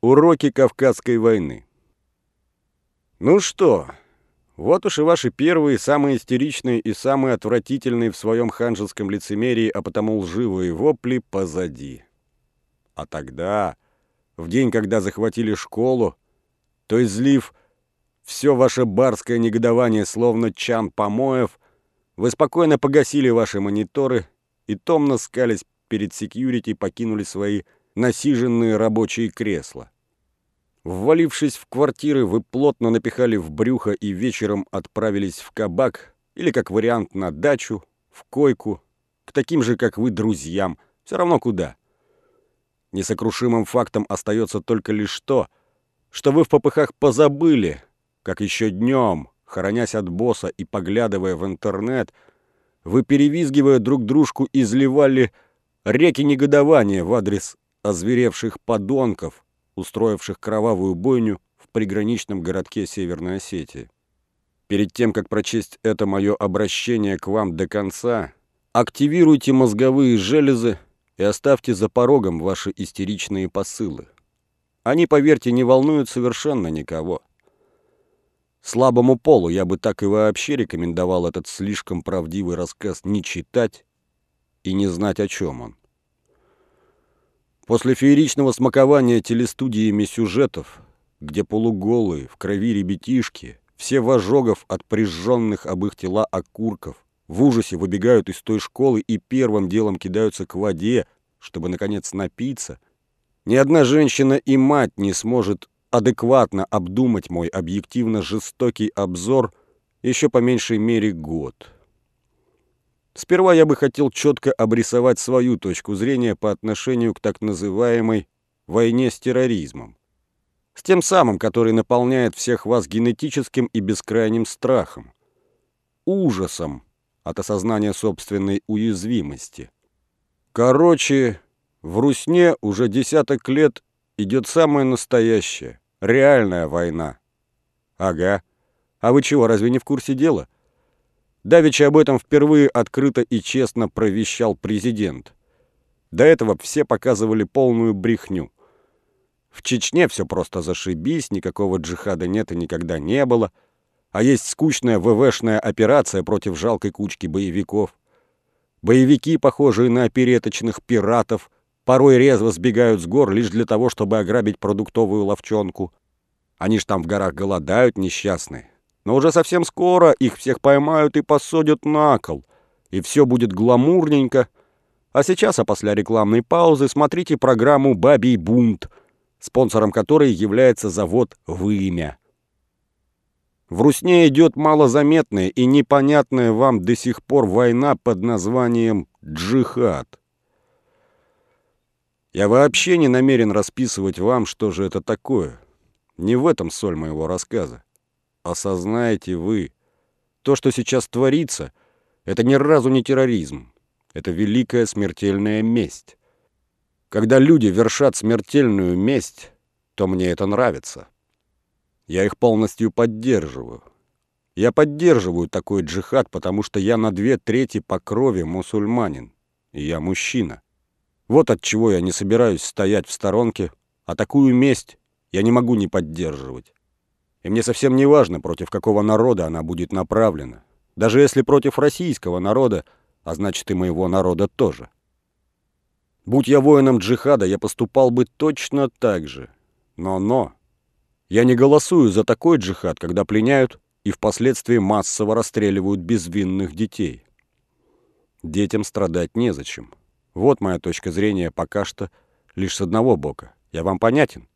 Уроки Кавказской войны. Ну что, вот уж и ваши первые, самые истеричные и самые отвратительные в своем ханжеском лицемерии, а потому лживые вопли позади. А тогда, в день, когда захватили школу, то излив все ваше барское негодование, словно чан помоев, вы спокойно погасили ваши мониторы и томно скались перед секьюрити покинули свои насиженные рабочие кресла. Ввалившись в квартиры, вы плотно напихали в брюхо и вечером отправились в кабак или, как вариант, на дачу, в койку, к таким же, как вы, друзьям, все равно куда. Несокрушимым фактом остается только лишь то, что вы в попыхах позабыли, как еще днем, хоронясь от босса и поглядывая в интернет, вы, перевизгивая друг дружку, изливали реки негодования в адрес озверевших подонков, устроивших кровавую бойню в приграничном городке Северной Осетии. Перед тем, как прочесть это мое обращение к вам до конца, активируйте мозговые железы и оставьте за порогом ваши истеричные посылы. Они, поверьте, не волнуют совершенно никого. Слабому полу я бы так и вообще рекомендовал этот слишком правдивый рассказ не читать и не знать, о чем он. После фееричного смакования телестудиями сюжетов, где полуголые, в крови ребятишки, все в ожогов от прижженных об их тела окурков, в ужасе выбегают из той школы и первым делом кидаются к воде, чтобы, наконец, напиться, ни одна женщина и мать не сможет адекватно обдумать мой объективно жестокий обзор еще по меньшей мере год. Сперва я бы хотел четко обрисовать свою точку зрения по отношению к так называемой «войне с терроризмом». С тем самым, который наполняет всех вас генетическим и бескрайним страхом. Ужасом от осознания собственной уязвимости. Короче, в Русне уже десяток лет идет самая настоящая, реальная война. Ага. А вы чего, разве не в курсе дела? — Давичи об этом впервые открыто и честно провещал президент. До этого все показывали полную брехню. В Чечне все просто зашибись, никакого джихада нет и никогда не было, а есть скучная ВВшная операция против жалкой кучки боевиков. Боевики, похожие на опереточных пиратов, порой резво сбегают с гор лишь для того, чтобы ограбить продуктовую ловчонку. Они ж там в горах голодают несчастные, но уже совсем скоро их всех поймают и посадят на кол. И все будет гламурненько. А сейчас, а после рекламной паузы, смотрите программу «Бабий бунт», спонсором которой является завод «Вымя». В Русне идет малозаметная и непонятная вам до сих пор война под названием «Джихад». Я вообще не намерен расписывать вам, что же это такое. Не в этом соль моего рассказа осознаете вы, то, что сейчас творится, это ни разу не терроризм. Это великая смертельная месть. Когда люди вершат смертельную месть, то мне это нравится. Я их полностью поддерживаю. Я поддерживаю такой джихад, потому что я на две трети по крови мусульманин, и я мужчина. Вот от чего я не собираюсь стоять в сторонке, а такую месть я не могу не поддерживать. И мне совсем не важно, против какого народа она будет направлена. Даже если против российского народа, а значит и моего народа тоже. Будь я воином джихада, я поступал бы точно так же. Но-но. Я не голосую за такой джихад, когда пленяют и впоследствии массово расстреливают безвинных детей. Детям страдать незачем. Вот моя точка зрения пока что лишь с одного бока. Я вам понятен?